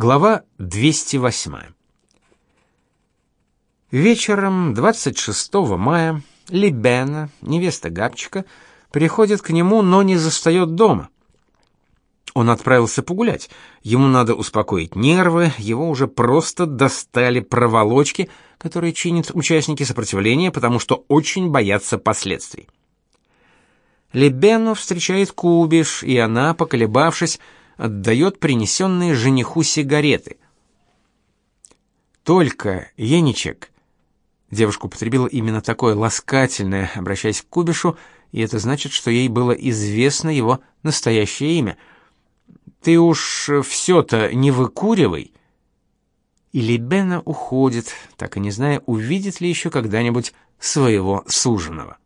Глава 208. Вечером 26 мая Либена, невеста Габчика, приходит к нему, но не застает дома. Он отправился погулять. Ему надо успокоить нервы, его уже просто достали проволочки, которые чинят участники сопротивления, потому что очень боятся последствий. Лебену встречает Кубиш, и она, поколебавшись, отдает принесенные жениху сигареты. Только Еничек Девушка употребила именно такое ласкательное, обращаясь к Кубишу, и это значит, что ей было известно его настоящее имя. Ты уж все-то не выкуривай. И Либена уходит, так и не зная, увидит ли еще когда-нибудь своего суженого.